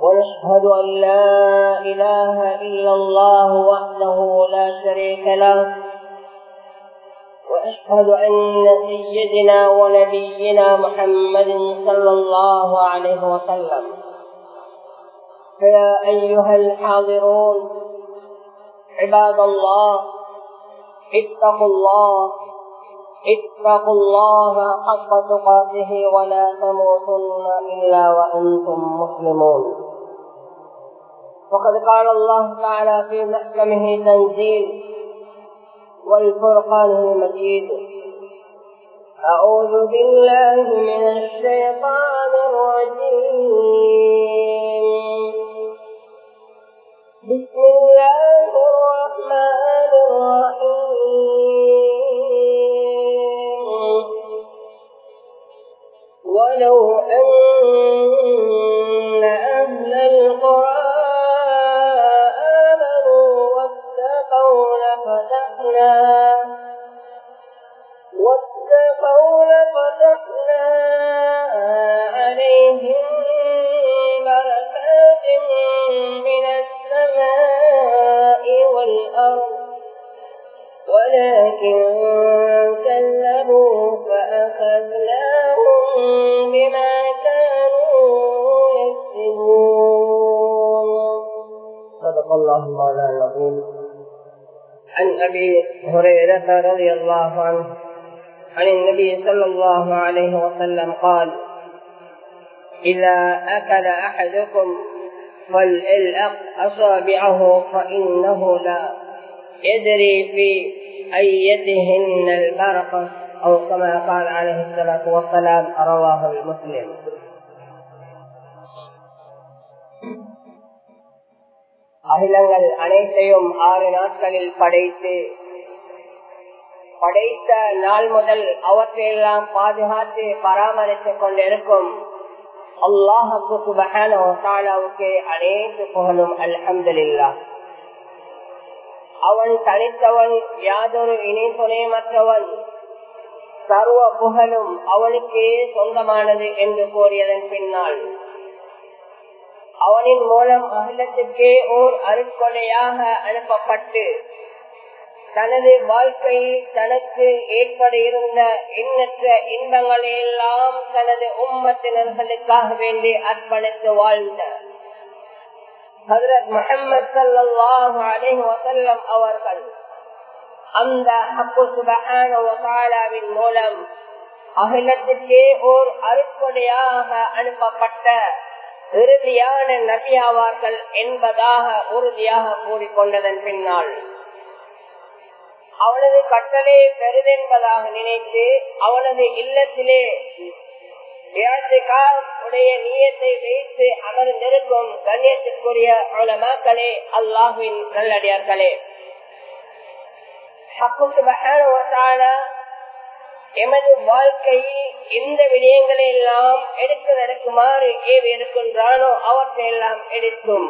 ونشهد أن لا إله إلا الله وحده لا شريك له وأشهد أن سيدنا ونبينا محمد صلى الله عليه وسلم. فيا أيها الحاضرون عباد الله اتقوا الله اتقوا الله حق تقاته ولا تموتن إلا وأنتم مسلمون. وقد قال الله تعالى في محكمه تنزيل والفرقان المجيد. أعوذ بالله من الشيطان الرجيم. قال إذا أكل أحدكم فليلأق أصابعه فإنه لا يدري في أيتهن البركة أو كما قال عليه الصلاة والسلام رواه المسلم அகிலங்கள் அனைத்தையும் ஆறு நாட்களில் படைத்து படைத்த நாள் முதல் அவற்றையெல்லாம் பாதுகாத்து பராமரித்துக் கொண்டிருக்கும். அல்லாஹுக்கு அனைத்து புகழும் அல்ஹம்துலில்லா அவன் தனித்தவன் யாதொரு இணை துணையமற்றவன் சர்வ புகழும் அவனுக்கே சொந்தமானது என்று கூறியதன் பின்னால். அவனின் மூலம் அகிலத்திற்கே ஓர் அருட்கொலையாக அனுப்பப்பட்டு தனது வாழ்க்கையில் தனக்கு ஏற்பட இருந்த எண்ணற்ற இன்பங்களை எல்லாம் தனது உம்மத்தினர்களுக்காக வேண்டி அர்ப்பணித்து வாழ்ந்த ஹசரத் முகமது சல்லாஹு வசல்லம் அவர்கள் அந்த அப்புசுபின் மூலம் அகிலத்திற்கே ஓர் அருப்படையாக அனுப்பப்பட்ட இறுதியான நபியாவார்கள் என்பதாக உறுதியாக கூறிக்கொண்டதன் பின்னால் அவனது கட்டளை பெறுவென்பதாக நினைத்து அவனது இல்லத்திலே உடைய நீயத்தை வைத்து அமர்ந்திருக்கும் கண்ணியத்திற்குரிய உலமாக்களே அல்லாஹுவின் நல்லடியார்களே. எமது வாழ்க்கையில் எந்த விடயங்களை எல்லாம் எடுத்து நடக்குமாறு ஏவி இருக்கின்றானோ அவற்றையெல்லாம் எடுக்கும்.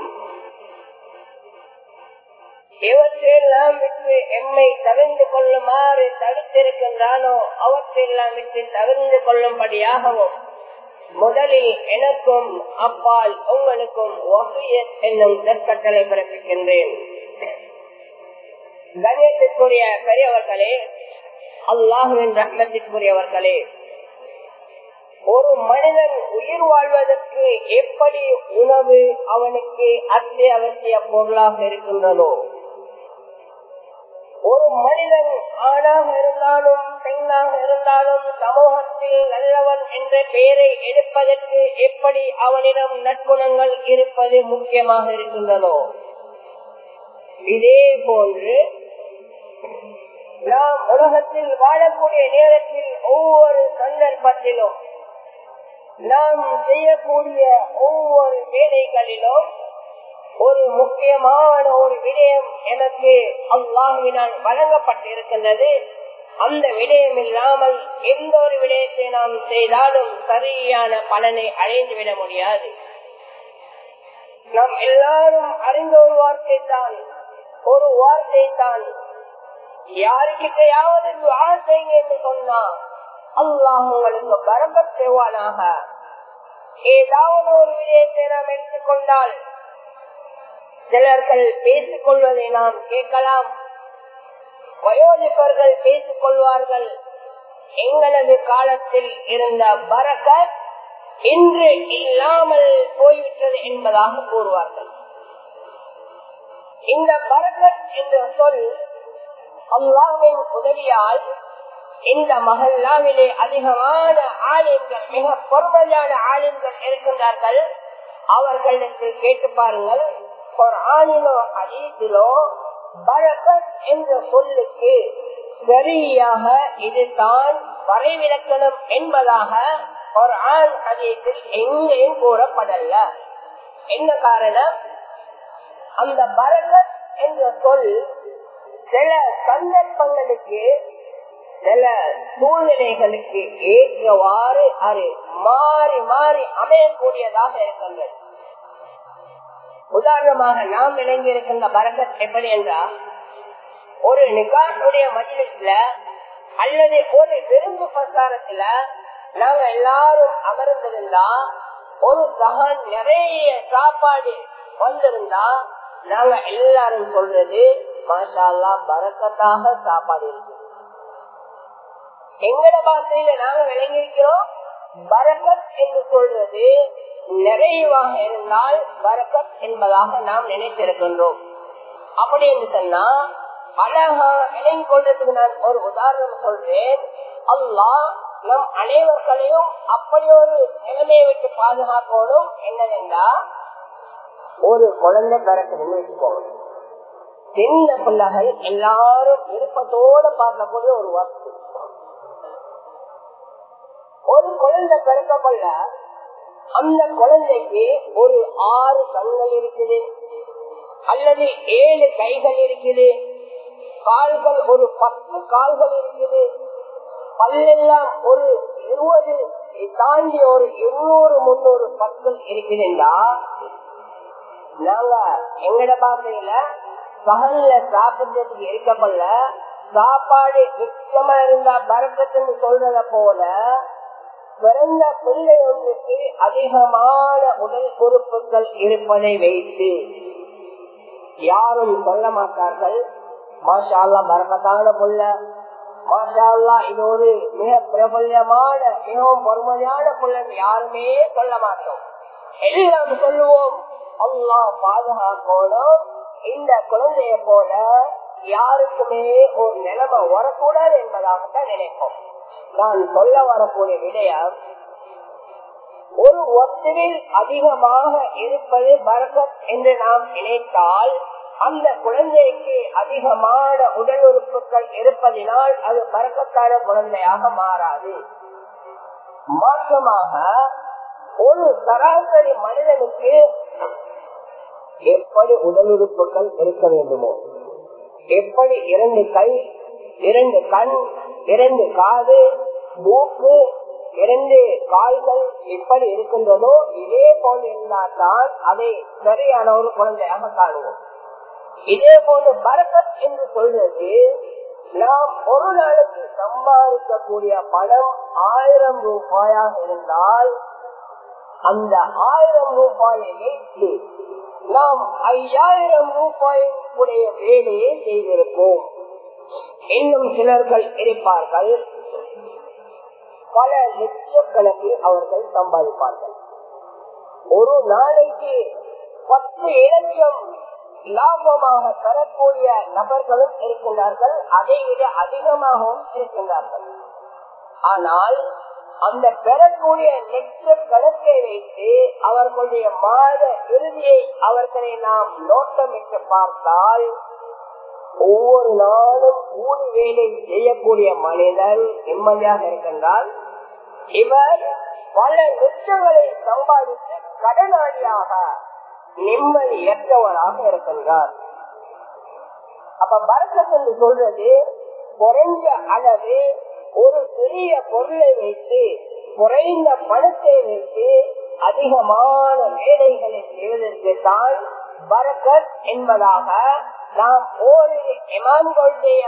எவற்றையெல்லாம் விட்டு எம்மை தவிர்ந்து கொள்ளுமாறு தடுத்திருக்கின்றானோ அவற்றையெல்லாம் விட்டு தவிர்ந்து கொள்ளும்படியாகவும் முதலில் எனக்கும் அப்பால் உங்களுக்கும் என்னும் நற்கட்டளை பிறப்பிக்கின்றேன். கணியத்திற்குரிய பெரியவர்களே அல்லாஹுவின் ரத்னத்திற்குரியவர்களே ஒரு மனிதன் உயிர் வாழ்வதற்கு எப்படி உணவு அவனுக்கு அத்தியாவசிய பொருளாக இருக்கின்றதோ ஒரு மனிதன் ஆணாக இருந்தாலும் பெண்ணாக இருந்தாலும் சமூகத்தில் நல்லவன் என்ற பெயரை எடுப்பதற்கு எப்படி அவனிடம் நற்குணங்கள் இருப்பது முக்கியமாக இருக்கின்றதோ இதே போன்று நாம் உலகத்தில் வாழக்கூடிய நேரத்தில் ஒவ்வொரு சந்தர்ப்பத்திலும் நாம் செய்யக்கூடிய ஒவ்வொரு வேலைகளிலும் ஒரு முக்கியமான ஒரு விடயம் எனக்கு அல்லாஹுவினால் வழங்கப்பட்டிருக்கின்றது. அந்த விடயம் இல்லாமல் எந்த ஒரு விடயத்தை நாம் செய்தாலும் சரியான பலனை அடைந்துவிட முடியாது. நாம் எல்லாரும் அறிந்த ஒரு வார்த்தை தான் ஒரு வார்த்தை தான் யாருக்கிட்டையாவது துவா செய்யுங்க என்று சொன்னா அல்லாஹ் உங்களுக்கு பரம்பத் செய்வானாக ஏதாவது ஒரு விடயத்தை நாம் எடுத்துக்கொண்டால் சிலர்கள் பேசிக் கொள்வதை நாம் கேட்கலாம். வயோதிபர்கள் பேசிக் கொள்வார்கள் எங்களது காலத்தில் இருந்த பரக்கத் இன்று இல்லாமல் போய்விட்டது என்பதாக கூறுவார்கள். இந்த பரக்கத் என்ற சொல் அல்லாவின் உதவியால் இந்த மகல்லாவிலே அதிகமான ஆலயங்கள் மிக பொறுமையான ஆலயங்கள் இருக்கின்றார்கள். அவர்களுக்கு கேட்டு பாருங்கள். குரானிலோ ஆணிலோ அதீதிலோ பரக்கத் என்ற சொல்லுக்கு சரியாக இதுதான் வரைவிலக்கணம் என்பதாக குரான் ஆண் எங்கேயும் கூறப்படல. என்ன காரணம்? அந்த பரகத் என்ற சொல் சில சந்தர்ப்பங்களுக்கு சில சூழ்நிலைகளுக்கு ஏற்றவாறு அது மாறி மாறி அமையக்கூடியதாக இருக்கின்றது. உதாரணமாக நாம் விளங்கி இருக்கின்ற பரக்கத் எப்படி என்றால் ஒரு நிகாசுடைய மஜிலிஸ்ல அல்லது ஒரு விருந்து பிரசாரத்துல நாங்க எல்லாரும் அமர்ந்திருந்தா ஒரு சகன் நிறைய சாப்பாடு வந்திருந்தா நாங்க எல்லாரும் சொல்றது மாஷால்லா பரக்கத்தாக சாப்பாடு இருக்கு எங்கட பாசையில நாங்க விளங்கியிருக்கிறோம் பரக்கத் என்று சொல்றது நிறைவாக இருந்தால் வரக்கத் என்பதாக நாம் நினைத்திருக்கின்றோம். அப்படி என்று சொன்னா அழகா விளங்கி கொள்றதுக்கு நான் ஒரு உதாரணம் சொல்றேன். அல்லா நம் அனைவர்களையும் அப்படி ஒரு நிலைமையை விட்டு பாதுகாக்கணும் என்னவென்றா ஒரு குழந்தை பிறக்குதுன்னு வச்சுக்கோங்க. சின்ன பிள்ளைகள் எல்லாரும் விருப்பத்தோட பார்க்கக்கூடிய ஒரு வஸ்து. ஒரு குழந்தை பிறக்க கொள்ள அந்த குழந்தைக்கு ஒரு ஆறு கண்கள் இருக்குது. அல்லது ஏழு கைகள் இருக்குது. கால்கள் ஒரு பத்து கால்கள் இருக்குது. பல்லெல்லாம் ஒரு இருபது தாண்டி ஒரு இருநூறு முன்னூறு பற்கள் இருக்குதுண்டா? நாங்க எங்கட பாசையில பகல்ல சாப்பிடுறதுக்கு இருக்கப்பல்ல சாப்பாடு மிச்சமா இருந்தா பறக்கத்துன்னு சொல்றத போல பிறந்த பிள்ளை ஒன்றுக்கு அதிகமான உடல் பொறுப்புகள் இருப்பதை வைத்து யாரும் சொல்ல மாட்டார்கள். மாஷால்லா பரக்கத்தான புள்ள. மாஷால்லா இது ஒரு மிக பிரபல்யமான மிகவும் பொறுமையான புள்ளன் யாருமே சொல்ல மாட்டோம். எல்லாம் சொல்லுவோம். அல்லா பாதுகாக்கணும். இந்த குழந்தைய போல யாருக்குமே ஒரு நிலைமை வரக்கூடாது என்பதாகத்தான் நினைப்போம். நான் சொல்ல வரக்கூடிய விடயம் ஒரு ஒத்துவில் அதிகமாக இருப்பது பரகத் என்று நாம் நினைத்தால் அந்த குழந்தைக்கு அதிகமான உடல் உறுப்புகள் இருப்பதினால் அது பறக்கத்தான குழந்தையாக மாறாது. மாற்றமாக ஒரு சராசரி மனிதனுக்கு எப்படி உடல் உறுப்புகள் இருக்க வேண்டுமோ? எப்படி இரண்டு கை இரண்டு கண் இரண்டு காது மூக்கு இரண்டு கால்கள் எப்படி இருக்கின்றதோ இதே போல் இருந்தால்தான் அதை சரியான ஒரு குழந்தையாக காணுவோம். இதே போல பரக்கத் என்று சொல்றது நாம் ஒரு நாளுக்கு சம்பாதிக்கக்கூடிய பணம் ஆயிரம் ரூபாயாக இருந்தால் அந்த ஆயிரம் ரூபாயை வைத்து நாம் ஐயாயிரம் ரூபாயுடைய வேலையை செய்திருப்போம். இன்னும் சிலர்கள் இருப்பார்கள். பல லட்சக்கணக்கில் அவர்கள் சம்பாதிப்பார்கள். ஒரு நாளைக்கு பத்து இலட்சம் லாபமாக தரக்கூடிய நபர்களும் இருக்கின்றார்கள். அதை விட அதிகமாகவும் இருக்கின்றார்கள். ஆனால் அந்த பெறக்கூடிய லட்ச கணக்கை வைத்து அவர்களுடைய மாத இறுதியை அவர்களை நாம் நோட்டமிட்டு பார்த்தால் ஒவ்வொரு நாளும் கூலி வேலை செய்யக்கூடிய மனிதன் நிம்மதியாக இருக்கின்றால் இவர் பல லட்சங்களை சம்பாதித்து கடனாளியாக நிம்மதியற்றவராக இருக்கின்றார். அப்ப பரக்கத் என்று சொல்றது குறைஞ்ச அளவு ஒரு பெரிய பொருளை வைத்து குறைந்த பணத்தை வைத்து அதிகமான வேலைகளை செய்வதற்கு தான் பரக்கத் என்பதாக நாம் ஓரிரு இமாம்களுடைய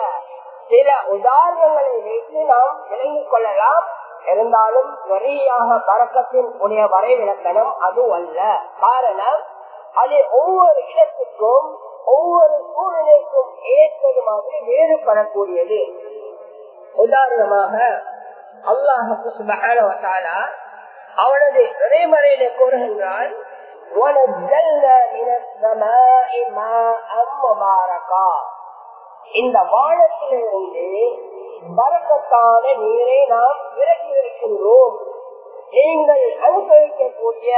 சில உதாரணங்களை வைத்து நாம் விளங்கிக் கொள்ளலாம். இருந்தாலும் சரியாக பறக்கத்தின் உடைய வரைவிலக்கணம் அது அல்ல. காரணம் அது ஒவ்வொரு இடத்துக்கும் ஒவ்வொரு சூழ்நிலைக்கும் ஏற்றது மாதிரி வேறுபடக்கூடியது. உதாரணமாக அல்லாஹு அவனது இறைமறையில கூறுகின்றான் இந்த வானத்திலிருந்து பறக்கத்தான நீரை நாம் இறக்கி வைக்கின்றோம் நீங்கள் அனுபவிக்கக்கூடிய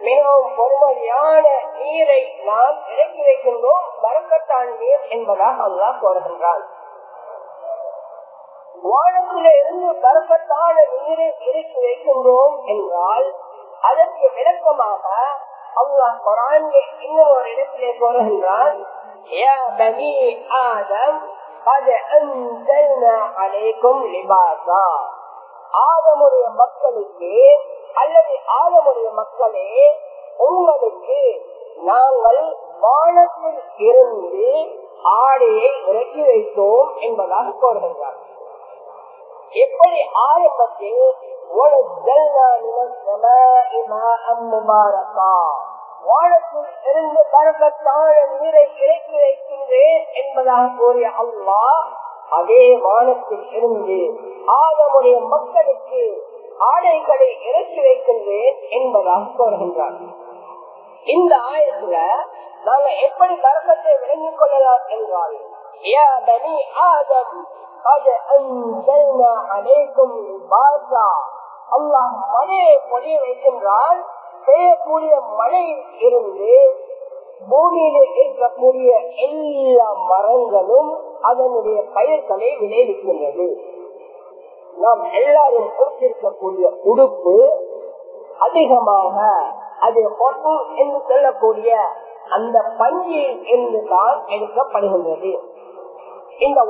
மிகவும் பொறுமதியான நீரை நாம் இறக்கி வைக்கின்றோம் பறக்கத்தான் நீர் என்பதாக அல்லாஹ் கூறுகின்றான். வானத்தில இருந்து கர்ப்பத்தான நீரை இறக்கி வைக்கின்றோம் என்றால் அதற்கு விளக்கமாக அல்லாஹ் குரான்ல இன்னொரு இடத்திலே கூறுகின்றான் அனைக்கும் லிபாசா. ஆதமுடைய மக்களுக்கு அல்லது ஆதமுடைய மக்களே உங்களுக்கு நாங்கள் வானத்தில் இருந்து ஆடையை இறக்கி வைத்தோம் என்பதாக கூறுகின்றார் எப்படி ஆரம்பத்தில் வானத்தில் இருந்து பரக்கத்தான நீரை இறக்கி வைக்கின்றேன் என்பதாக கூறிய அம்மா அதே வானத்தில் இருந்து ஆதமுடைய மக்களுக்கு ஆடைகளை இறக்கி வைக்கின்றேன் என்பதாக கூறுகின்றார். இந்த ஆயத்துல நாங்க எப்படி பரக்கத்தை விளங்கிக் கொள்ளலாம் என்றால் ஆதம் அனைக்கும் அல்லாஹ் மழையை பொழிய வைக்கின்றால் பெய்யக்கூடிய மழை இருந்து பூமியில இருக்கக்கூடிய எல்லா மரங்களும் அதனுடைய பயிர்களை விளைவிக்கின்றது. நாம் எல்லாரும் கொடுத்திருக்கக்கூடிய உடுப்பு அதிகமாக அது என்று சொல்லக்கூடிய அந்த பஞ்சி என்று தான் எடுக்கப்படுகின்றது. இந்த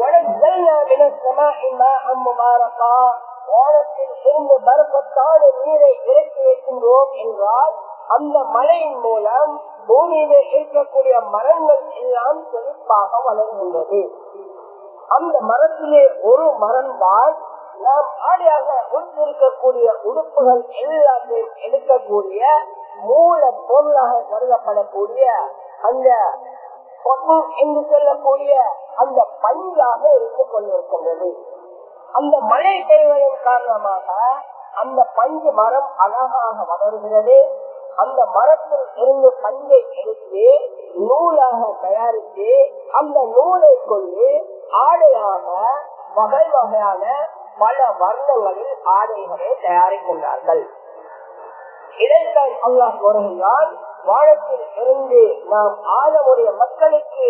ஓணத்தில் இருந்து பரப்பத்தான நீரை இறக்கி வைக்கின்றோம் என்றால் அந்த மழையின் மூலம் பூமியில இருக்கக்கூடிய மரங்கள் எல்லாம் செழிப்பாக வளர்கின்றது. அந்த மரத்திலே ஒரு மரம் தான் நாம் ஆடையாக உடுத்திருக்கக்கூடிய உடுப்புகள் எல்லாத்தையும் எடுக்கக்கூடிய மூல பொருளாக கருதப்படக்கூடிய அந்த பொண்ணு என்று சொல்லக்கூடிய அந்த பஞ்சாக இருந்து கொண்டிருக்கின்றது. அந்த மழை பெய்வதன் காரணமாக அந்த பஞ்சு மரம் அழகாக வளர்கிறது. அந்த மரத்தில் இருந்து பஞ்சை எடுத்து நூலாக தயாரித்து அந்த நூலை கொண்டு ஆடையாக வகை வகையான பல வர்ணங்களில் ஆடைகளை தயாரிக்கின்றார்கள். இதைத்தான் அல்லாஹ் கூறுகின்றான் வானத்தில் இருந்து நாம் ஆதமுடைய மக்களுக்கு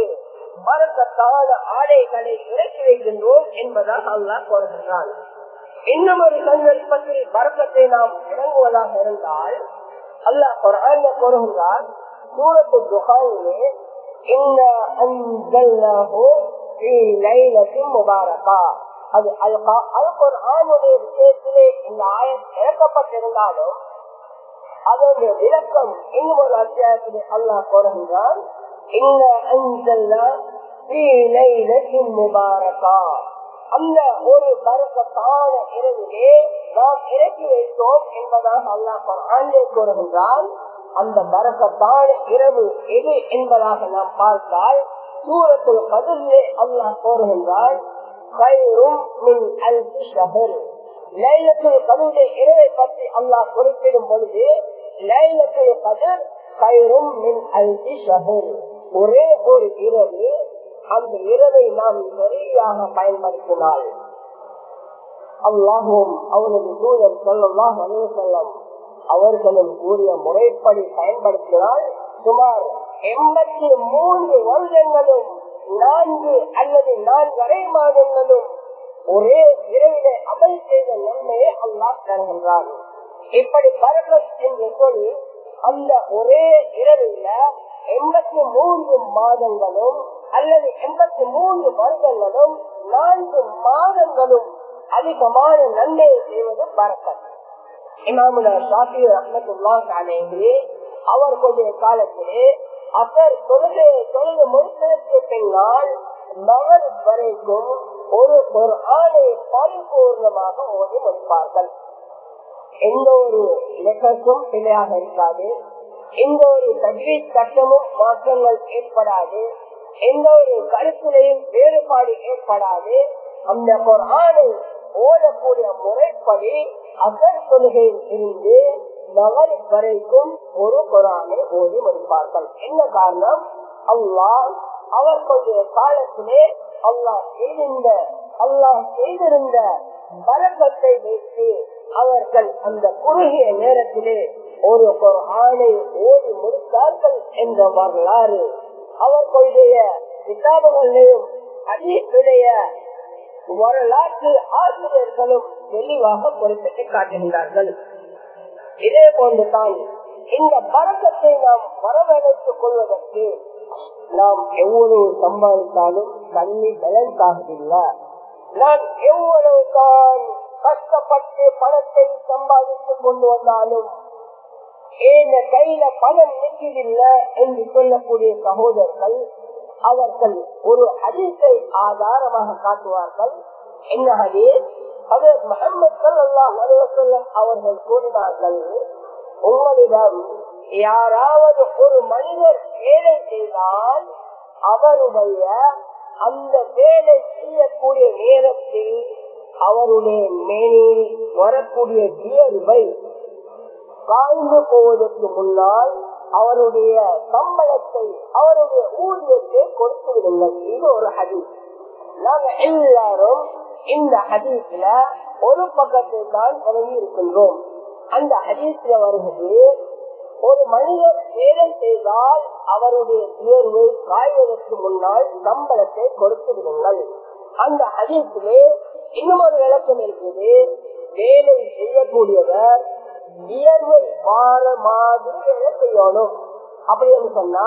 மரத்தால ஆடைகளை இறக்கி வைக்கின்றோம் என்பதாக அல்லாஹ் கோருகின்றான் இன்னும் ஒரு சந்தர்ப்பத்தில் பறக்கத்தை நாம் இறங்குவதாக இருந்தால் அல்லாஹ் குரான் கூறுகின்றான் சூரத்து துகானிலே இன்ன அன்சல்னாஹு முபாரகா. அது அல் குர்ஆனுடைய விஷயத்திலே இந்த ஆயம் இறக்கப்பட்டிருந்தாலும் அதனுடைய விளக்கம் இன்னும் ஒரு அத்தியாயத்திலே அல்லாஹ் கூறுகின்றான் இன்ன அந்த ஒரு பரக்கத்தான இரவிலே நாம் இறக்கி வைத்தோம் என்பதாக அல்லாஹ் ஆண்டே கூறுகின்றால் அந்த பரக்கத்தான இரவு எது என்பதாக நாம் பார்த்தால் சூரத்தில் கதிலே அல்லாஹ் கூறுகின்றான் லைலத்தில் கதிரை இரவை பற்றி அல்லாஹ் குறிப்பிடும் பொழுது லைலத்துல் கதிர் கயிறும் மின் அல்தி ஷஹர். ஒரே ஒரு இரவு அந்த இரவை நாம் சரியாக பயன்படுத்தினால். அல்லாஹும் அவனது தூதர் சொல்லலாம் செல்லம் அவர்களும் கூறிய முறைப்படி பயன்படுத்தினால் சுமார் எண்பத்தி மூன்று வருடங்களும் நான்கு அல்லது நான்கரை மாதங்களும் ஒரே இரவில அமல் செய்த நன்மையை அல்லாஹ் தருகின்றான். இப்படி பரகத் என்று சொல்லி அந்த ஒரே இரவில எண்பத்தி மூன்று மாதங்களும் அல்லது எண்பத்தி மூன்று வருடங்களும் நான்கு மாதங்களும் அதிகமான நன்மையை செய்வது பறக்கத் இமாமுனா ஷாஃபி ரஹமத்துல்லாஹ் அலைஹி அவர்களுடைய காலத்திலே அவர் தொழுகையை தொழுது முடித்ததற்கு பின்னால் மகர் வரைக்கும் ஒரு ஒரு ஆணை பரிபூர்ணமாக ஓடி முடிப்பார்கள். எந்த ஒரு லெட்டர்ஸும் பிழையாக இருக்காது. எந்த ஒரு தஜ்வீத் சட்டமும் மாற்றங்கள் ஏற்படாது. எந்த ஒரு கருத்திலையும் வேறுபாடு ஏற்படாது. அந்த குரானை ஓடக்கூடிய முறைப்படி அகர் கொள்கையில் இருந்து நகர் வரைக்கும் ஒரு குரானை ஓடி முடிப்பார்கள். என்ன காரணம்? அல்லாஹ் அவர்களுடைய காலத்திலே அல்லாஹ் செய்திருந்த அல்லாஹ் செய்திருந்த பழக்கத்தை வைத்து அவர்கள் அந்த குறுகிய நேரத்திலே ஒரு ஆணை ஓடி முடித்தார்கள் என்ற வரலாறு அவர்களுடைய கிதாபுகளிலும் அதிக வரலாற்று ஆசிரியர்களும் தெளிவாக குறிப்பிட்டு காட்டுகின்றார்கள். இதே போன்றுதான் இந்த பழக்கத்தை நாம் வரவழைத்துக் கொள்வதற்கு நாம் எவ்வளவு சம்பாதித்தாலும் தண்ணி பேலன்ஸ் ஆகவில்லை. நான் எவ்வளவு தான் கஷ்டப்பட்டு பணத்தை சம்பாதித்துக் கொண்டு வந்தாலும் என் கையில பணம் நிற்கிறதில்ல என்று சொல்லக்கூடிய சகோதரர்கள் அவர்கள் ஒரு ஹதீஸை ஆதாரமாக காட்டுவார்கள். என்ன ஹதீஸ்? அவர் முகமது அலுவலம் அவர்கள் கூறினார்கள் உங்களிடம் யாராவது ஒரு மனிதர் வேலை செய்தால் அவருடைய அந்த வேலை செய்யக்கூடிய நேரத்தில் அவருடைய மேனில் வரக்கூடிய வியர்வை காய்ந்து போவதற்கு முன்னால் அவருடைய சம்பளத்தை அவருடைய ஊதியத்தை கொடுத்து விடுங்கள். இது ஒரு ஹதீஸ். நாங்க எல்லாரும் இந்த ஹதீஸ்ல ஒரு பக்கத்தை தான் தொடங்கி இருக்கின்றோம் அந்த ஹதீஸ்ல வருகிறது ஒரு மனிதர் வேலை செய்தால் அவருடைய வியர்வை காய்வதற்கு முன்னால் சம்பளத்தை கொடுத்து விடுங்கள். அந்த அதிகத்திலே இன்னும் ஒரு விளக்கம் இருக்குது வேலை செய்யக்கூடியவர் வியர்வை மாற மாதிரி வேலை செய்யணும். அப்படின்னு சொன்னா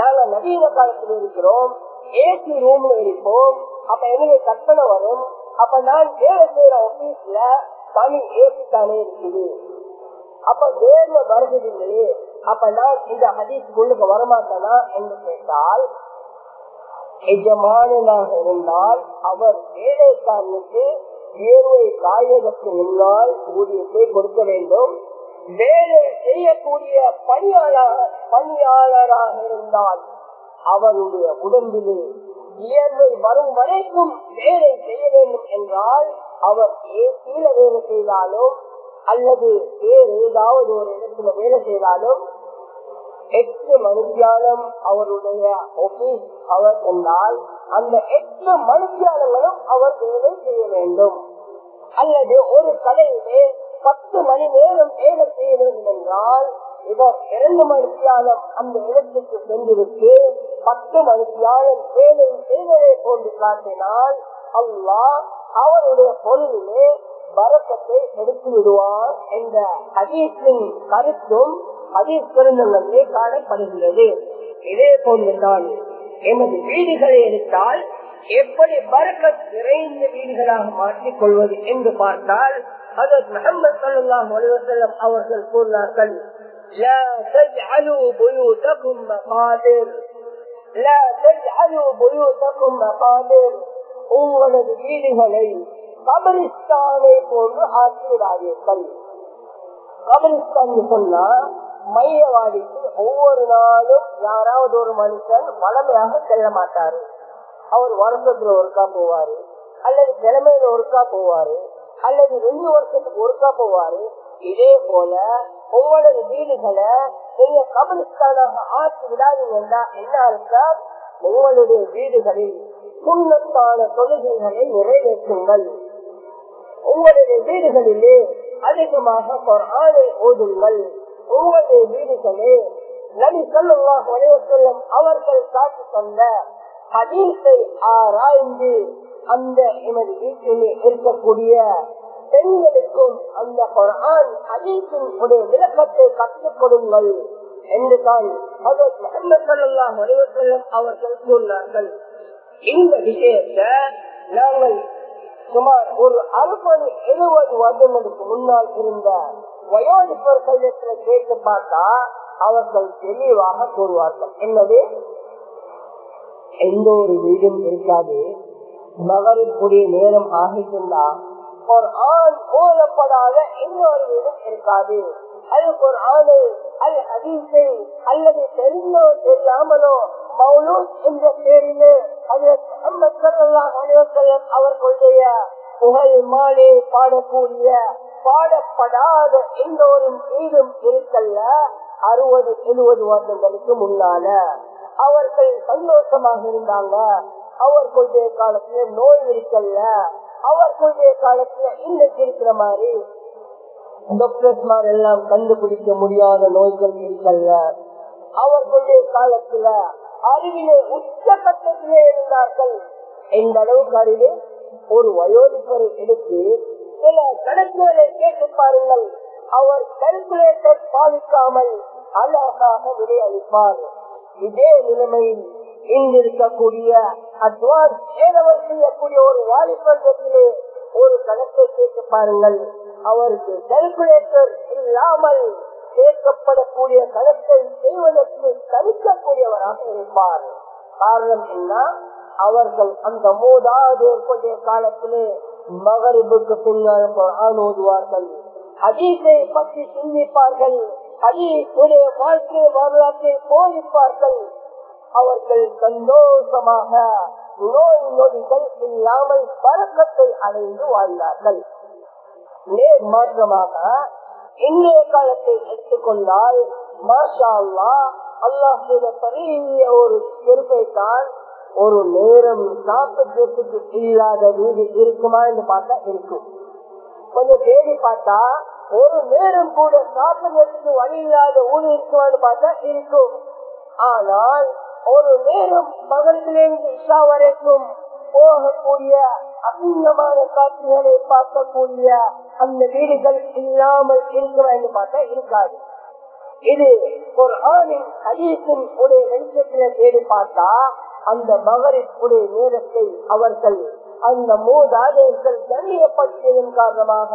நாங்க நவீன காலத்தில் இருக்கிறோம் ஏசி ரூம்ல இருப்போம் அப்ப எங்களுக்கு கற்பனை வரும். அப்ப நான் வேலை செய்யற ஆபீஸ்ல தனி ஏசி தானே இருக்குது. அப்ப வேர்வை வருவதில்லையே அப்ப நான் இந்த ஹதீஸ்க்குள்ளுக்கு வரமாட்டேனா என்று கேட்டால் எஜமானனாக இருந்தால் அவர் வேலைக்காரனுக்கு வேர்வை காய்வதற்கு முன்னால் ஊதியத்தை கொடுக்க வேண்டும். வேலை செய்யக்கூடிய பணியாளர் பணியாளராக இருந்தால் அவருடைய உடம்பிலே வியர்வை வரும் வரைக்கும் வேலை செய்ய வேண்டும் என்றால் அவர் ஏசியில வேலை செய்தாலும் அல்லது வேறு ஏதாவது ஒரு இடத்துல வேலை செய்தாலும் எட்டு மணித்தியாலம் அவருடைய ஆபீஸ் அவர் என்றால் அந்த எட்டு மணித்தியாலங்களும் அவர் வேலை செய்ய வேண்டும். அல்லது ஒரு கடையிலே பத்து மணி நேரம் வேலை செய்ய வேண்டும் என்றால் இவர் இரண்டு மணித்தியாலம் அந்த இடத்துக்கு சென்றுவிட்டு பத்து மணித்தியாலம் வேலை செய்வதை போன்று காட்டினால் அல்லாஹ் அவருடைய பொருளிலே வரக்கத்தை எடுத்து விடுவார் என்ற ஹதீஸின் கருத்தும் ஹதீஸ் பெருந்தங்களிலே காணப்படுகிறது இதே போன்றுதான் எமது வீடுகளை எடுத்தால் எப்படி பறக்க நிறைந்த வீடுகளாக மாற்றிக் கொள்வது என்று பார்த்தால் அதற்கு முகமது சல்லாஹ் அலுவலம் அவர்கள் கூறினார்கள் لا تجعلوا بيوتكم مقابر لا تجعلوا بيوتكم مقابر உங்களது வீடுகளை கபரிஸ்தானை போன்று ஆக்கிவிடாதீர்கள் கபரிஸ்தான் சொன்னா மையவாடிக்கு ஒவ்வொரு நாளும் யாராவது ஒரு மனுஷன் வளமையாக செல்ல மாட்டாரு. அவர் வருஷத்துல ஒருக்கா போவாரு அல்லது கிழமையில ஒருக்கா போவாரு அல்லது ரெண்டு வருஷத்துக்கு ஒருக்கா போவாரு. இதே போல உங்களது வீடுகளை நீங்க கபரிஸ்தானாக ஆக்கி விடாதீங்கன்னா என்ன இருக்கா உங்களுடைய வீடுகளில் சுண்ணத்தான தொழுகைகளை நிறைவேற்றுங்கள். உங்களுடைய வீடுகளிலே அதிகமாக ஆணை ஓதுங்கள். உங்களுடைய வீடுகளே நபி சொல்லுவாக செல்லும் அவர்கள் காட்டி தந்த ஹதீஸை ஆராய்ந்து அந்த எமது வீட்டிலே இருக்கக்கூடிய பெண்களுக்கும் அந்த குரான் ஹதீஸின் உடைய விளக்கத்தை கற்றுக் கொடுங்கள் என்று தான் முகமது சல்லாஹ் அவர்கள் கூறினார்கள். இந்த விஷயத்தை நாங்கள் சுமார் ஒரு அறுபது எழுபது வருடங்களுக்கு முன்னால் இருந்த வயோதிப்பர்களிடத்தில் கேட்டு பார்த்தா அவர்கள் தெளிவாக கூறுவார்கள். என்னது? எந்த ஒரு வீடும் இருக்காது. மகரிப்புடைய நேரம் ஆகிட்டுண்டா ஒரு ஆண் ஓதப்படாத இன்னொரு வீடும் இருக்காது. அது ஒரு ஆணு அது அதிசை அல்லது தெரிந்தோ தெரியாமலோ மௌலூத் என்ற பேரிலே அவர்களுடைய புகழ் மாலே பாடக்கூடிய பாடப்படாத எந்த ஒரு வீடும் இருக்கல்ல அறுபது எழுபது வருடங்களுக்கு முன்னால. அவர்கள் சந்தோஷமாக இருந்தாங்க. அவர்களுடைய காலத்துல நோய் இருக்கல்ல. அவர்களுடைய காலத்துல இன்னைக்கு இருக்கிற மாதிரி டாக்டர்ஸ்மார் எல்லாம் கண்டுபிடிக்க முடியாத நோய்கள் இருக்கல்ல. அவர்களுடைய காலத்துல அறிவிலே உச்சகட்டத்திலே இருந்தார்கள். எந்த அளவுக்கு அறிவு ஒரு வயோதிப்பரை எடுத்து சில கணக்குகளை கேட்டு பாருங்கள். அவர் கல்குலேட்டர் பாதிக்காமல் அழகாக விடையளிப்பார். இதே நிலைமையில் இங்கிருக்கக்கூடிய அட்வான்ஸ் செய்யக்கூடிய ஒரு வாலிபர்களிலே ஒரு கணக்கை கேட்டு பாருங்கள். அவருக்கு கல்குலேட்டர் இல்லாமல் கேட்கப்படக்கூடிய கணக்கை செய்வதற்கு தவிக்கக்கூடியவராக இருப்பார். காரணம் என்ன? அவர்கள் அந்த மூதாதையர்களுடைய காலத்திலே மகரிபுக்கு பின்னால் ஓதுவார்கள். அதீசை பற்றி சிந்திப்பார்கள். அதீசுடைய வாழ்க்கை வரலாற்றை போதிப்பார்கள். அவர்கள் சந்தோஷமாக நோய் நொடிகள் இல்லாமல் பழக்கத்தை அடைந்து வாழ்ந்தார்கள். நேர் மாற்றமாக இன்றைய காலத்தை எடுத்துக்கொண்டால் மாஷா அல்லா அல்லாஹ் பெரிய ஒரு பொறுப்பை தான் ஒரு நேரம் சாப்பிடுறதுக்கு இல்லாத வீடு இருக்குமா என்று பார்த்தா இருக்கும். கொஞ்சம் தேடி பார்த்தா ஒரு நேரம் கூட சாப்பிடுறதுக்கு வழி இல்லாத ஊடு இருக்குமான்னு பார்த்தா இருக்கும். ஆனால் ஒரு நேரம் மகளிலிருந்து இஷா வரைக்கும் போகக்கூடிய அசிங்கமான காட்சிகளை பார்க்கக்கூடிய அந்த வீடுகள் இல்லாமல் இருக்குமா என்று பார்த்தா இருக்காது. இது ஒரு ஆணின் ஹதீஸின் உடைய வெளிச்சத்தில தேடி பார்த்தா அந்த மகரின் நேரத்தை அவர்கள் அந்த மூதாதையர்கள் கண்ணியப்படுத்தியதன் காரணமாக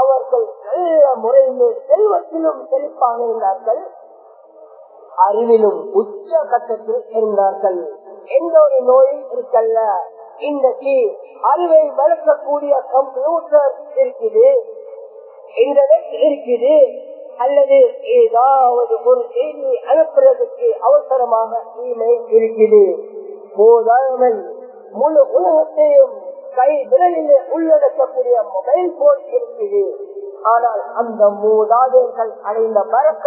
அவர்கள் நல்ல முறையிலே செல்வத்திலும் செழிப்பாக இருந்தார்கள் அறிவிலும் உச்ச கட்டத்தில் இருந்தார்கள். எந்த ஒரு நோயும் இருக்கல்ல. இன்றைக்கு அறிவை வளர்க்கக்கூடிய கம்ப்யூட்டர் இருக்குது. இன்டர்நெட் இருக்குது. அல்லது ஏதாவது ஒரு செய்தி அனுப்புறதுக்கு அவசரமாக இமெயில் இருக்குது. போதாமல் முழு உலகத்தையும் கை விரலிலே உள்ளடக்கக்கூடிய மொபைல் போன் இருக்குது. ஆனால் அந்த மூதாதையர்கள் அடைந்த பழக்க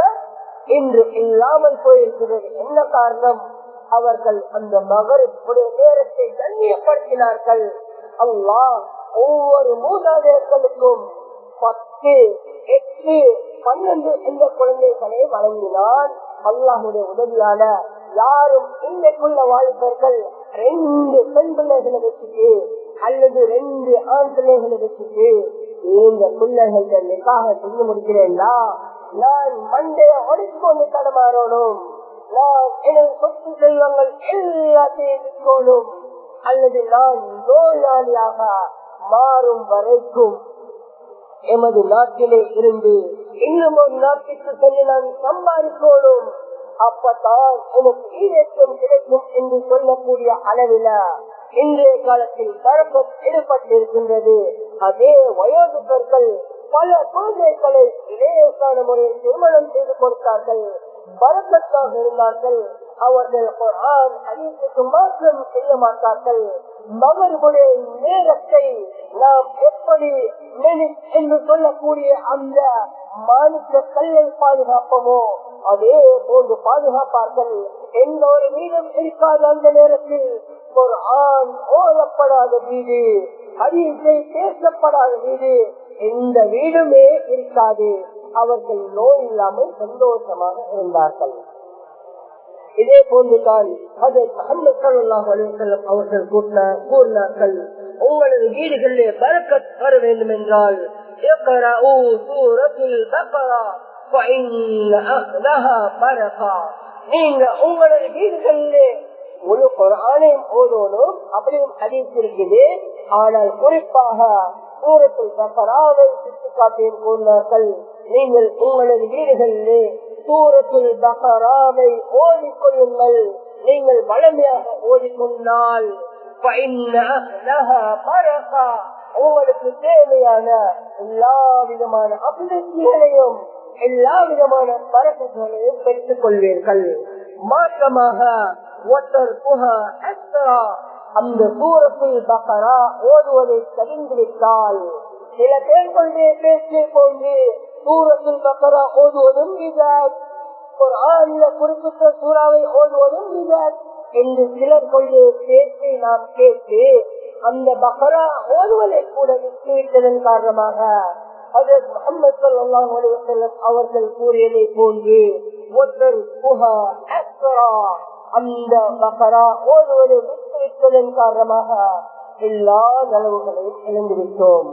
இன்று இல்லாமல் போயிருக்கிறது. என்ன காரணம்? அவர்கள் அந்த மகருடைய நேரத்தை கண்ணியப்படுத்தினார்கள். அல்லா ஒவ்வொரு மூதாதையர்களுக்கும் பத்து எட்டு பன்னெண்டு என்ற குழந்தைகளை வழங்கினான். அல்லாஹுடைய உதவியால யாரும் இன்றைக்குள்ள வாழ்ப்பர்கள் ரெண்டு பெண் பிள்ளைகளை வச்சுட்டு அல்லது ரெண்டு ஆண் பிள்ளைகளை வச்சுட்டு இந்த பிள்ளைகள்கிட்ட நிக்காக செஞ்சு முடிக்கிறேன்னா நான் மண்டைய ஒடிச்சு கொண்டு தடமாறணும். நான் எனது சொத்து செல்வங்கள் எல்லாத்தையும் விற்கணும். அல்லது நான் நோயாளியாக மாறும் வரைக்கும் எமது நாட்டிலே இருந்து இன்னும் ஒரு நாட்டிற்கு சென்று நான் சம்பாதிக்கணும். அப்பதான் எனக்கு ஈரேற்றம் கிடைக்கும் என்று சொல்லக்கூடிய அளவில இன்றைய காலத்தில் தரப்பம் ஈடுபட்டிருக்கின்றது அதே வயோதிபர்கள் பல குழந்தைகளை இளையசான முறையில் திருமணம் செய்து கொடுத்தார்கள். பலக்கத்தாக இருந்தார்கள். அவர்கள் குரான் ஹதீஸுக்கு மாற்றம் செய்ய மாட்டார்கள். மகர்களுடைய நேரத்தை நாம் எப்படி என்று சொல்லக்கூடிய அந்த மாணிக்க கல்லை பாதுகாப்போமோ அதே போன்று பாதுகாப்பார்கள். எந்த ஒரு வீடும் இருக்காத அந்த நேரத்தில். ஒரு ஆண் ஓதப்படாத வீடு ஹதீஸை பேசப்படாத வீடு எந்த வீடுமே இருக்காது. அவர்கள் நோய் இல்லாமல் சந்தோஷமாக இருந்தார்கள். இதே போன்றுதான் அவர்கள் கூறினார்கள் உங்களது வீடுகளிலே பறக்க வர வேண்டும் என்றால் நீங்க உங்களது வீடுகளிலே முழு குரானையும் ஓதோனும் அப்படியும் ஹதீஸ் இருக்குது. ஆனால் குறிப்பாக சூரத்தில் தகராவை சுட்டி காட்டியும் கூறினார்கள். நீங்கள் உங்களது வீடுகளிலே சூரத்தில் தகராவை ஓதிக்கொள்ளுங்கள் நீங்கள் வளமையாக ஓதிக்கொண்டால் உங்களுக்கு தேவையான எல்லா விதமான அபிவிருத்திகளையும் எல்லா விதமான பரப்புகளையும் பெற்றுக் கொள்வீர்கள். மாற்றமாக அந்த சூரத்தில் பக்கரா ஓதுவதை தெரிந்துவிட்டால் சில பேர் கொண்டே பேச்சை கொண்டு சூரத்தில் பக்கரா ஓதுவதும் ஒரு ஆண்ல குறிப்பிட்ட சூறாவை ஓதுவதும் என்று சிலர் கொண்டு பேச்சை நாம் கேட்டு அந்த பக்கரா ஓதுவதை கூட விட்டுவிட்டதன் காரணமாக அவர்கள் கூறியதை போன்று ஒருத்தர் அந்த பக்கரா விட்டு விட்டுவிட்டதன் காரணமாக எல்லா நலவுகளையும் இழந்துவிட்டோம்.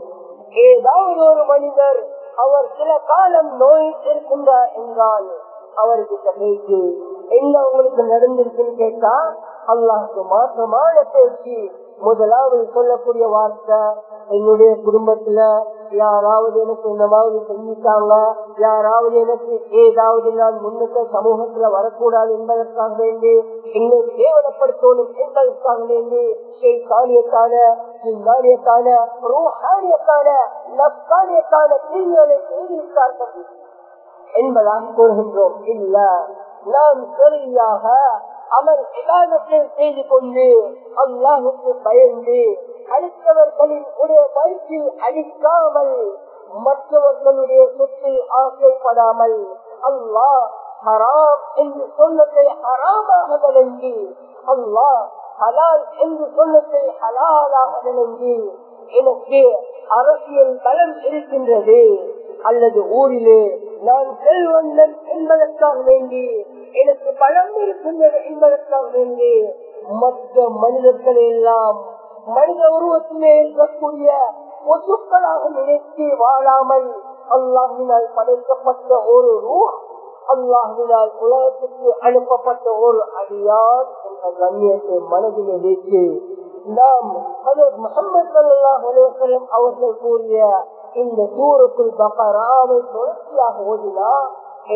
ஏதாவது ஒரு மனிதர் அவர் சில காலம் நோய் இருக்கின்றார் என்றால் அவர்கிட்ட பேச்சு என்ன உங்களுக்கு நடந்திருக்குன்னு கேட்டா அல்லாஹுக்கு மாற்றமான பேச்சு. முதலாவது சொல்லக்கூடிய வார்த்தை என்னுடைய குடும்பத்துல யாராவது எனக்கு என்னவாவது செஞ்சிட்டாங்க யாராவது எனக்கு ஏதாவது நான் முன்னுக்கு சமூகத்துல வரக்கூடாது என்பதற்காக வேண்டி என்னை கேவலப்படுத்தணும் என்பதற்காக வேண்டி காரியத்தான சிந்தானியத்தான ரூஹானியத்தான லப்கானியத்தான தீங்குகளை செய்திருக்கார்கள் என்பதாக கூறுகின்றோம். இல்ல நாம் சரியாக அவர் விவாதத்தை செய்து கொண்டு அல்லாஹுக்கு பயந்து மக்களின் உடைய வயிற்றில் அடிக்காமல் மற்றவர்களுடைய சொத்தில் ஆசைப்படாமல் அல்லாஹ் ஹராம் என்று சொல்லத்தை ஹராமாக விளங்கி அல்லாஹ் ஹலால் என்று சொல்லத்தை ஹலாலாக விளங்கி எனக்கு அரசியல் பலம் இருக்கின்றது. அல்லது ஊரிலே நான் செல்வந்தன் என்பதற்காக வேண்டி எனக்கு பலம் இருக்கின்றது என்பதற்காக வேண்டி மற்ற மனிதர்களை எல்லாம் மனித உருவத்திலே இருக்கக்கூடிய ஒசுக்களாக நினைத்து வாழாமல் அல்லாஹினால் படைக்கப்பட்ட ஒரு ரூ அல்லாஹினால் உலகத்துக்கு அனுப்பப்பட்ட ஒரு அடியார் என்ற கண்ணியத்தை மனதிலே வைத்து நாம் முகமது அவர்கள் கூறிய இந்த சூரத்துல் பகராவை தொடர்ச்சியாக ஓதினா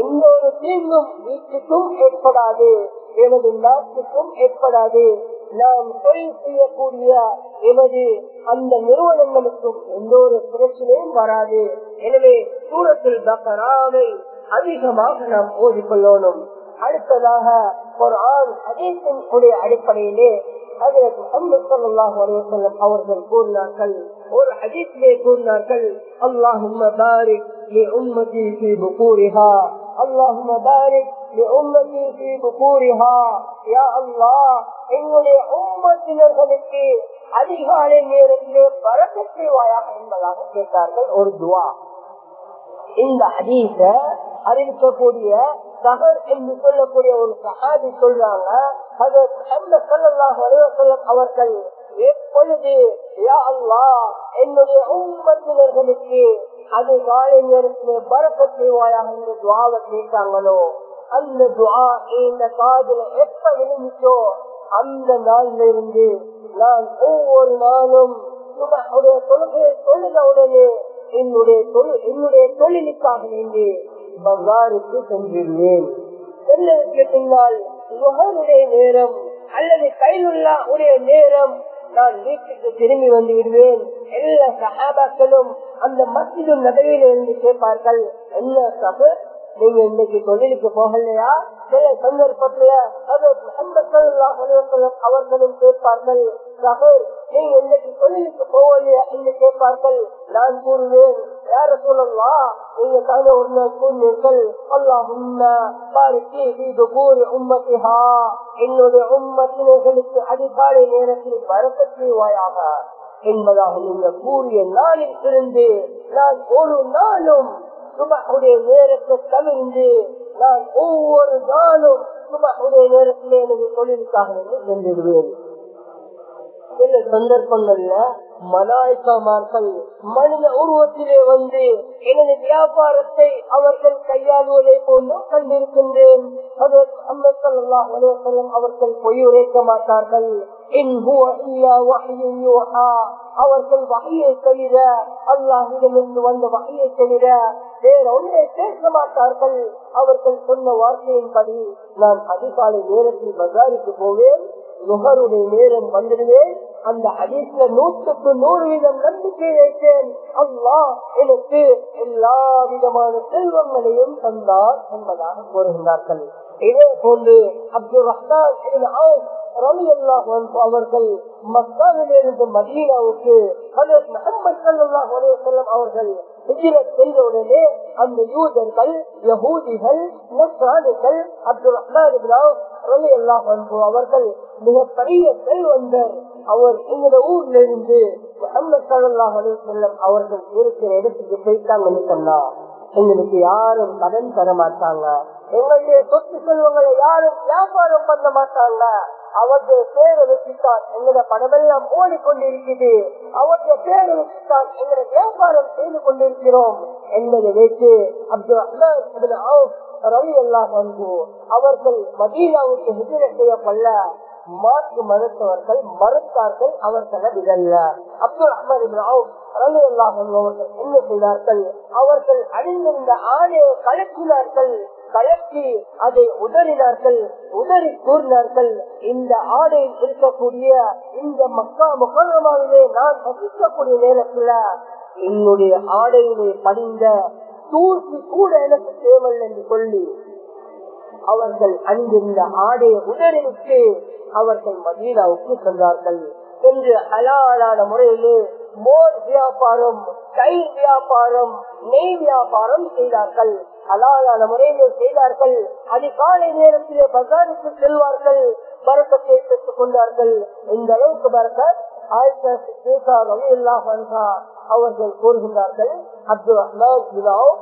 எந்த ஒரு தீங்கும் வீட்டுக்கும் ஏற்படாது எனது நாட்டுக்கும் ஏற்படாது. நாம் தொழில் செய்யக்கூடிய எமது அந்த நிறுவனங்களுக்கும் எந்த ஒரு பிரச்சனையும் வராது. எனவே சூரத்தில் பக்கராவை அதிகமாக நாம் ஓதிக்கொள்ளணும். அடுத்ததாக ஒரு ஆண் அதேசனுடைய அடிப்படையிலே அதற்கு முகமது சல்லாஹ் அலுவலம் அவர்கள் கூறினார்கள். ஒரு அஜித்திலே கூறினார்கள் அல்லாஹும் பாரிக் அல்லாஹும் பாரிக் لأمتي في بكورها يا الله என்னுடைய உம்மத்தினர்களுக்கு அதிகாலை நேரத்திலே பறக்க செய்வாயாக என்பதாக கேட்டார்கள் ஒரு துவா இந்த ஹதீஸ அறிவிக்கக்கூடிய சகர் என்று சொல்லக்கூடிய ஒரு சகாதி சொல்றாங்க அவர்கள் எப்பொழுது என்னுடைய உம்மத்தினர்களுக்கு அது காலை நேரத்திலே பறக்க செய்வாயாக என்று துவாவை கேட்டாங்களோ அந்த துவா இந்த காதல எப்ப விழுந்துச்சோ அந்த நாள்ல இருந்து நான் ஒவ்வொரு நாளும் தொழுகையை தொழுத உடனே என்னுடைய தொழில் என்னுடைய தொழிலுக்காக வேண்டி பங்காருக்கு சென்றிருவேன் சென்றதற்கு பின்னால் சுகருடைய நேரம் அல்லது கைலுல்லா உடைய நேரம் நான் வீட்டுக்கு திரும்பி வந்து விடுவேன். எல்லா சகாபாக்களும் அந்த மசிதும் நடுவில் இருந்து கேட்பார்கள் என்ன சபு நீங்க இன்னைக்கு தொழிலுக்கு போகலையா? சில சந்தர்ப்பத்துல அவர்களும் கேட்பார்கள் சகர் நீங்க இன்னைக்கு தொழிலுக்கு போகலையா? என்று கேட்பார்கள். நான் கூறுவேன். யார சொல்லலாம் நீங்க தானே ஒரு நாள் கூறினீர்கள் உம்மத்திஹா. என்னுடைய உம்மத்தினர்களுக்கு அதிகாலை நேரத்தில் பரப்ப செய்வாயாக என்பதாக நீங்க கூறிய நாளில் இருந்து நான் ஒரு நாளும் சுபகுடைய நேரத்தை தவிர்ந்து நான் ஒவ்வொரு நாளும் சுபகுடைய நேரத்திலே எனது தொழிலுக்காக சென்றிடுவேன். சில சந்தர்ப்பங்கள்ல மலாய்க்காமார்கள் மனித உருவத்திலே வந்து எனது வியாபாரத்தை அவர்கள் கையாளுவதை போன்று கண்டிருக்கின்றேன். அவர்கள் பொய் உரைக்க மாட்டார்கள். அவர்கள் வகையை தவிர அல்லாஹிடமிருந்து வந்த வகையை தவிர வேற ஒன்றை பேச மாட்டார்கள். அவர்கள் சொன்ன வார்த்தையின்படி நான் அதிகாலை நேரத்தில் பஜாருக்கு போவேன். நுகருடைய நேரம் வந்துடுவேன் அந்த ஹதீஸ்ல நூற்றுக்கு நூறு வீதம் நம்பிக்கை வைத்தேன். அல்லா எனக்கு எல்லா விதமான செல்வங்களையும் தந்தார் என்பதாக கூறுகின்றார்கள் இதே போன்று அப்துல் ரஹ்தான் ரவி அல்லாஹ் அவர்கள் மக்காவிலிருந்து மதீனாவுக்கு முகமது சல்லாஹ் செல்லம் அவர்கள் சென்றவுடனே அந்த யூதர்கள் யகூதிகள் நஸ்ரானிகள் அப்துல் ரஹ்மான் ரவி அல்லாஹ் அவர்கள் மிகப்பெரிய செல்வந்தர். அவர் எங்க ஊர்ல இருந்து செல்லம் அவர்கள் இருக்கிற இடத்துக்கு போயிட்டாங்கன்னு சொன்னா எங்களுக்கு யாரும் கடன் தர மாட்டாங்க. எங்களுடைய சொத்து செல்வங்களை யாரும் வியாபாரம் பண்ண மாட்டாங்க. அவருடைய பேரை வச்சுத்தான் எங்களோட பணமெல்லாம் ஓடிக்கொண்டிருக்குது. அவருடைய பேரை வச்சுத்தான் எங்களை வியாபாரம் செய்து கொண்டிருக்கிறோம் என்பதை வைத்து அப்துல் ரஹ்மான் ரவி எல்லாம் வந்து அவர்கள் மதீனாவுக்கு விதிர செய்யப்படல. மாற்று மருத்துவர்கள் மறுத்தார்கள் அவர்களை இதல்ல அப்துல் அஹமது அவர்கள் என்ன செய்தார்கள்? அவர்கள் அழிந்திருந்த ஆடையை கலக்கினார்கள் கலக்கி அதை உதறினார்கள் உதறி கூறினார்கள். இந்த ஆடையில் இருக்கக்கூடிய இந்த மக்கா முகமாவிலே நான் வசிக்கக்கூடிய நேரத்துல என்னுடைய ஆடையிலே படிந்த தூசி கூட எனக்கு தேவையில்லை என்று சொல்லி அவர்கள் அணிந்திருந்த ஆடையை உதறிவிட்டு அவர்கள் மதீனாவுக்கு சென்றார்கள். என்று அலாலான முறையிலே மோர் வியாபாரம் கை வியாபாரம் நெய் வியாபாரம் செய்தார்கள். அலாலான முறையிலே செய்தார்கள். அதிகாலை நேரத்திலே பஜாருக்கு செல்வார்கள். பரக்கத்தை பெற்றுக் கொண்டார்கள். இந்த அளவுக்கு பரக்கத் ஆயிஷா அவர்கள் கூறுகின்றார்கள். அப்துல் ரஹ்மான்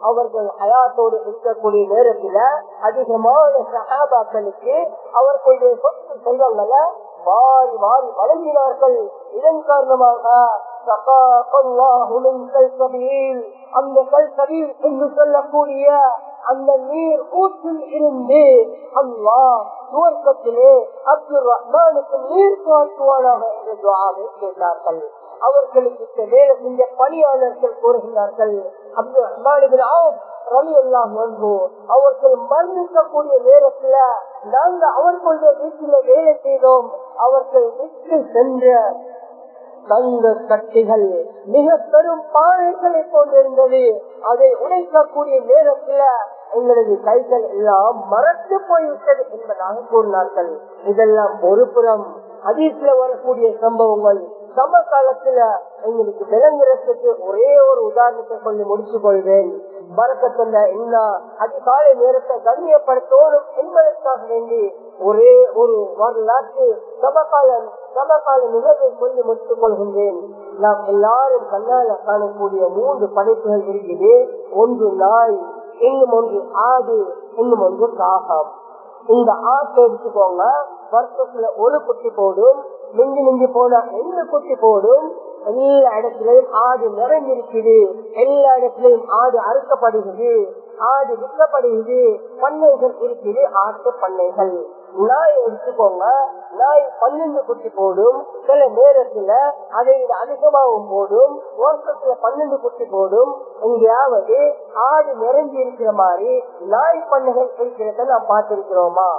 அவர்கள் ஹயாத்தோடு இருக்கக்கூடிய நேரத்துல அதிகமான சகாபாக்களுக்கு அவர்களுடைய சொத்து செல்வங்களை வாரி வாரி வழங்கினார்கள். இதன் காரணமாக அந்த கல்சபீல் என்று சொல்லக்கூடிய அந்த நீர் ஊற்றில் இருந்து அல்லா துவக்கத்திலே அப்துல் ரஹ்மானுக்கு நீர் துவக்குவானாக என்று துவாவை கேட்டார்கள். அவர்களுக்கு வேலை செஞ்ச பணியாளர்கள் கூறுகிறார்கள். அப்துல் ரஹ்மான் ரவி எல்லாம் வந்து அவர்கள் மரணிக்கக்கூடிய நேரத்துல நாங்க அவர்களுடைய வீட்டில வேலை செய்தோம். அவர்கள் விட்டு சென்ற தங்க கட்டிகள் மிக பெரும் பாறைகளை கொண்டிருந்தது அதை உடைக்கக்கூடிய நேரத்துல எங்களது கைகள் எல்லாம் மறந்து போய்விட்டது என்பதாக கூறினார்கள். இதெல்லாம் ஒரு புறம். அதிர்ல வரக்கூடிய சம்பவங்கள். சம காலத்துல எங்களுக்கு விளங்குறதுக்கு ஒரே ஒரு உதாரணத்தை சொல்லி முடிச்சு கொள்வேன் பறக்கத்துல என்ன அதிகாலை நேரத்தை கண்ணியப்படுத்தோடும் என்பதற்காக வேண்டி ஒரே ஒரு வரலாற்று சமகால சமகால நிகழ்வை சொல்லி முடித்துக் கொள்கின்றேன் நாம் எல்லாரும் கண்ணால காணக்கூடிய மூன்று படைப்புகள் இருக்குது. ஒன்று நாய் இன்னும் ஒன்று ஆடு இன்னும் ஒன்று காகம். இந்த ஆட்டை எடுத்துக்கோங்க. வருஷத்துல ஒரு குட்டி போடும். மிஞ்சி நெஞ்சு போனா ரெண்டு குட்டி போடும்? எல்லா இடத்திலையும் ஆடு நிறைஞ்சிருக்குது எல்லா இடத்திலையும் ஆடு அறுக்கப்படுகிறது. ஆடு விற்கப்படுகிறது. பண்ணைகள் இருக்குது. ஆட்டு பண்ணைகள். நாய் எடுத்துக்கோங்க. நாய் பன்னெண்டு குட்டி போடும். சில நேரத்துல அதை விட அதிகமாகவும் போடும். ஓட்டத்துல பன்னெண்டு குட்டி போடும். எங்கேயாவது ஆடு நிறைஞ்சி இருக்கிற மாதிரி நாய் பண்ணைகள் இருக்கிறத நாம் பார்த்திருக்கிறோமா?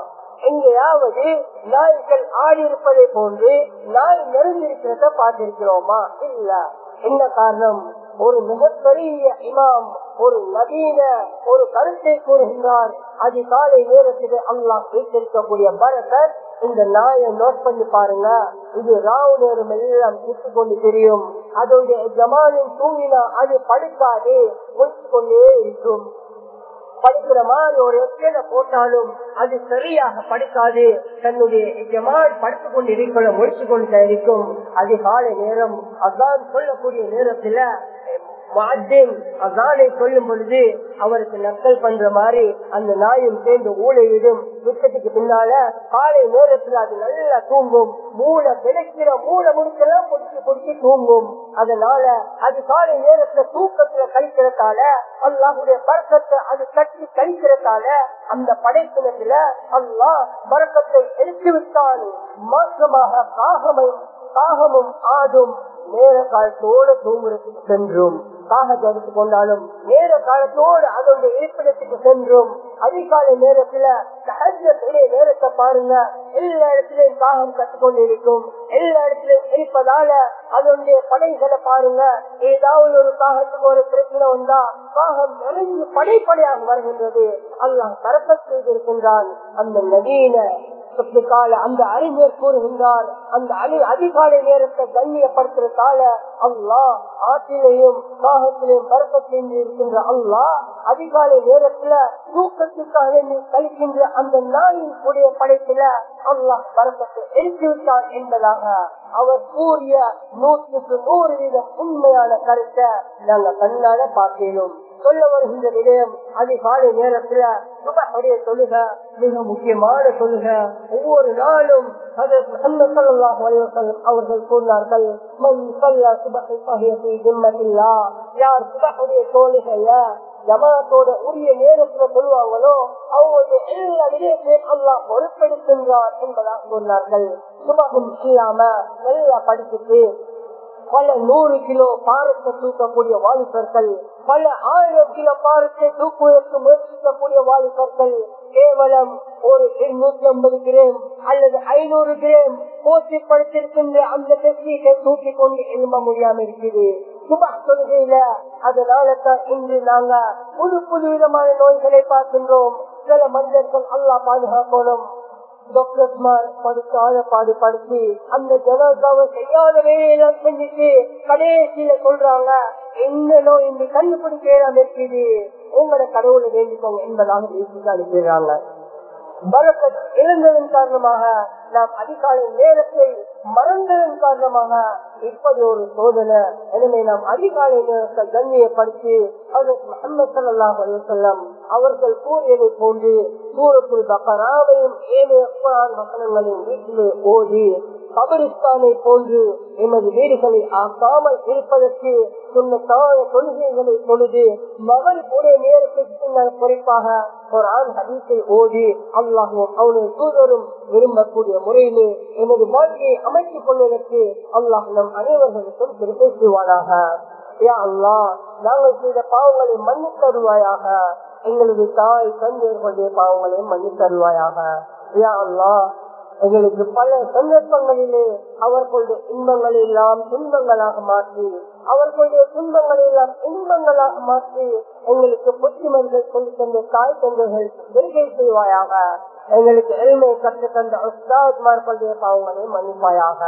எங்கேயாவது நாய்கள் ஆடி இருப்பதை போன்று நாய் நிறைந்திருக்கிறத பார்த்திருக்கிறோமா? இல்ல. என்ன காரணம்? ஒரு மிகப்பெரிய இமாம் ஒரு நவீன ஒரு கருத்தை கூறுகின்றார். அதிகாலை நேரத்தில் அல்லாஹ் வைத்திருக்கக்கூடிய பரக்கர் இந்த நாயை நோட் பண்ணி பாருங்க. இது ராவு நேரம் எல்லாம் சுத்தி கொண்டு தெரியும். அதோடைய ஜமானின் தூங்கினா அது படுக்காது முடிச்சு கொண்டே இருக்கும். படிக்கிற மாதிரி ஒரு எச்சனை போட்டாலும் அது சரியாக படிக்காது. தன்னுடைய எஜமான் படுத்துக் கொண்டு இருக்கணும் முடிச்சு கொண்டு இருக்கும் அதிகாலை நேரம் அதான் சொல்லக்கூடிய நேரத்துல அசானை சொல்லும் பொழுது அவருக்கு நக்கல் பண்ற மாதிரி அந்த நாயும் சேர்ந்து ஊழையிடும் விட்டத்துக்கு பின்னால காலை நேரத்துல அது நல்லா தூங்கும். மூளை கிடைக்கிற மூளை முடிச்செல்லாம் பிடிச்சி பிடிச்சி தூங்கும். அதனால அது காலை நேரத்துல தூக்கத்துல கழிக்கிறதால அல்லாஹுடைய பறக்கத்தை அது கட்டி கழிக்கிறதால அந்த படைப்பினத்துல அல்லாஹ் பறக்கத்தை எடுத்து விட்டான். மாற்றமாக காகமும் காகமும் ஆடும். நேர காலத்தோடு தூங்குறதுக்கு சென்றும். காகத்தை எடுத்துக் கொண்டாலும் நேர காலத்தோடு அதனுடைய இருப்பிடத்துக்கு சென்றும். அதிகாலை நேரத்துல சகஜத்திலே நேரத்தை பாருங்க. எல்லா இடத்திலையும் காகம் கற்றுக்கொண்டு இருக்கும் எல்லா இடத்திலையும் இருப்பதால அதனுடைய படைகளை பாருங்க. ஏதாவது ஒரு காகத்துக்கு ஒரு பிரச்சனை வந்தா காகம் நிறைஞ்சு படைப்படையாக வருகின்றது. அல்லாஹ் தரப்ப செய்திருக்கின்றான். அந்த நவீன அந்த அறிஞர் கூறுகின்றார். அந்த அணி அதிகாலை நேரத்தை கண்ணியப்படுத்துறதால அல்லா ஆற்றிலையும் காகத்திலையும் பரப்பத்திலும் இருக்கின்ற அல்லா அதிகாலை நேரத்துல தூக்கத்துக்காக நீ கழிக்கின்ற அந்த நாயின் கூடிய படைப்புல அல்லாஹ் பரப்பத்தை எடுத்து என்பதாக அவர் கூறிய நூற்றுக்கு நூறு வீத உண்மையான கருத்தை நாங்க கண்ணால பார்க்கிறோம் சொல்ல வருகின்ற விடயம் அதிகாலை நேரத்துல சுபடைய தொழுக மிக முக்கியமான தொழுக ஒவ்வொரு நாளும் அவர்கள் கூறினார்கள் யார் சுபடைய தொழுகைய ஜமாத்தோட உரிய நேரத்துல சொல்லுவாங்களோ அவங்களுடைய எல்லா விடயத்தையும் அல்லாஹ் பொறுப்பெடுக்கின்றார் என்பதாக கூறினார்கள். சுபகம் இல்லாம நல்லா படிச்சுட்டு பல நூறு கிலோ பாரத்தை தூக்கக்கூடிய வாலிபர்கள் பல ஆயிரம் கிலோ பாரத்தை தூக்குவதற்கு முயற்சிக்கக்கூடிய வாலிபர்கள் கேவலம் ஒரு இருநூத்தி ஐம்பது கிராம் அல்லது ஐநூறு கிராம் போட்டி படுத்திருக்கின்ற அந்த டெக்னிக்கை தூக்கி கொண்டு எழும்ப முடியாம இருக்குது. சுபா கொள்கையில அதனால தான் இன்று நாங்க புது புது விதமான நோய்களை பார்க்கின்றோம். சில மனிதர்கள் அல்லா பாதுகாக்கணும். டாக்டர்ஸ்மார் படுத்தாத பாடு படுத்தி அந்த ஜனாதாவை செய்யாத வேலையெல்லாம் செஞ்சுட்டு கடைசியில சொல்றாங்க என்ன நோய் இந்த கண்டுபிடிக்கலாம் இருக்குது. உங்களோட கடவுளை வேண்டிக்கோங்க என்பதாக பேசிட்டு அனுப்பிடுறாங்க. பலக்கத் இழந்ததன் காரணமாக நாம் அதிகாலை நேரத்தை மறந்ததன் காரணமாக இப்படி ஒரு சோதனை எனவே நாம் அதிகாலை நேரத்தை கண்ணியப்படுத்தி செல்லம் அவர்கள் கூறியதை போன்று சூரத்துல் பக்கராவையும் ஏழு வசனங்களையும் வீட்டிலே ஓதி கபரிஸ்தானை போன்று எமது வீடுகளை ஆக்காமல் இருப்பதற்கு சொன்னதான கொள்கைகளை பொழுது மகள் உடைய நேரத்துக்கு குறிப்பாக ஒரு ஆண் ஹதீஸை ஓதி அல்லாஹும் அவனது தூதரும் விரும்பக்கூடிய முறையிலே எமது வாழ்க்கையை அமைத்துக் கொள்வதற்கு அல்லாஹ் நம் அனைவர்களுக்கும் திருப்பி செய்வானாக யா அல்லா நாங்கள் செய்த பாவங்களை மன்னித் தருவாயாக. எங்களது தாய் தந்தையர்களுடைய பாவங்களை மன்னித் தருவாயாக. யா அல்லா எங்களுக்கு பல சந்தர்ப்பங்களிலே அவர்களுடைய இன்பங்களை எல்லாம் துன்பங்களாக மாற்றி அவர்களுடைய துன்பங்களை எல்லாம் இன்பங்களாக மாற்றி எங்களுக்கு புத்திமர்கள் சொல்லி தந்த தாய் தந்தைகள் வருகை செய்வாயாக. எங்களுக்கு எளிமை கற்று தந்த உஸ்தாத்மார்களுடைய பாவங்களை மன்னிப்பாயாக.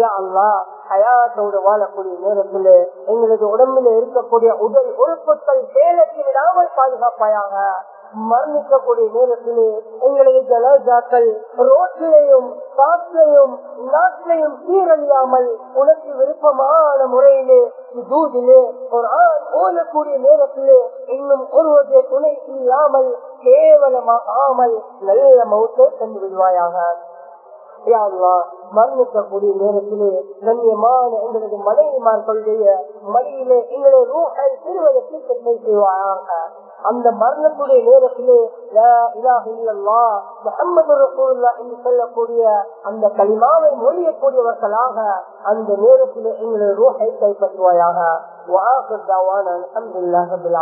யா அல்லா ஹயாத்தோடு வாழக்கூடிய நேரத்தில் எங்களது உடம்பில் இருக்கக்கூடிய உடல் உறுப்புகள் சேலத்தில் விடாமல் பாதுகாப்பாயாக. மரணிக்கக்கூடிய நேரத்திலே எங்களது ஜனாசாக்கள் ரோட்டிலையும் காற்றிலையும் நாட்டிலையும் சீரழியாமல் உனக்கு விருப்பமான முறையிலே தூதிலே ஒரு ஆண் ஓலக்கூடிய நேரத்திலே இன்னும் ஒருவருடைய துணை இல்லாமல் கேவலமாகாமல் நல்ல மௌத்தை தந்து விடுவாயாக. மரணிக்கக்கூடிய நேரத்திலே கண்ணியமான எங்களது மனைவிமார்களுடைய மடியிலே எங்களுடைய ரூஹை பெறுவதற்கு பெருமை செய்வாயாக அந்த மரணத்துடைய நேரத்திலே முகமது ரசூல்லா என்று சொல்லக்கூடிய அந்த களிமாவை மொழியக்கூடியவர்களாக அந்த நேரத்திலே எங்களுடைய ரூஹை கைப்பற்றுவாயாக. வாஹர் தவான அலமதுல்லாஹ் பில்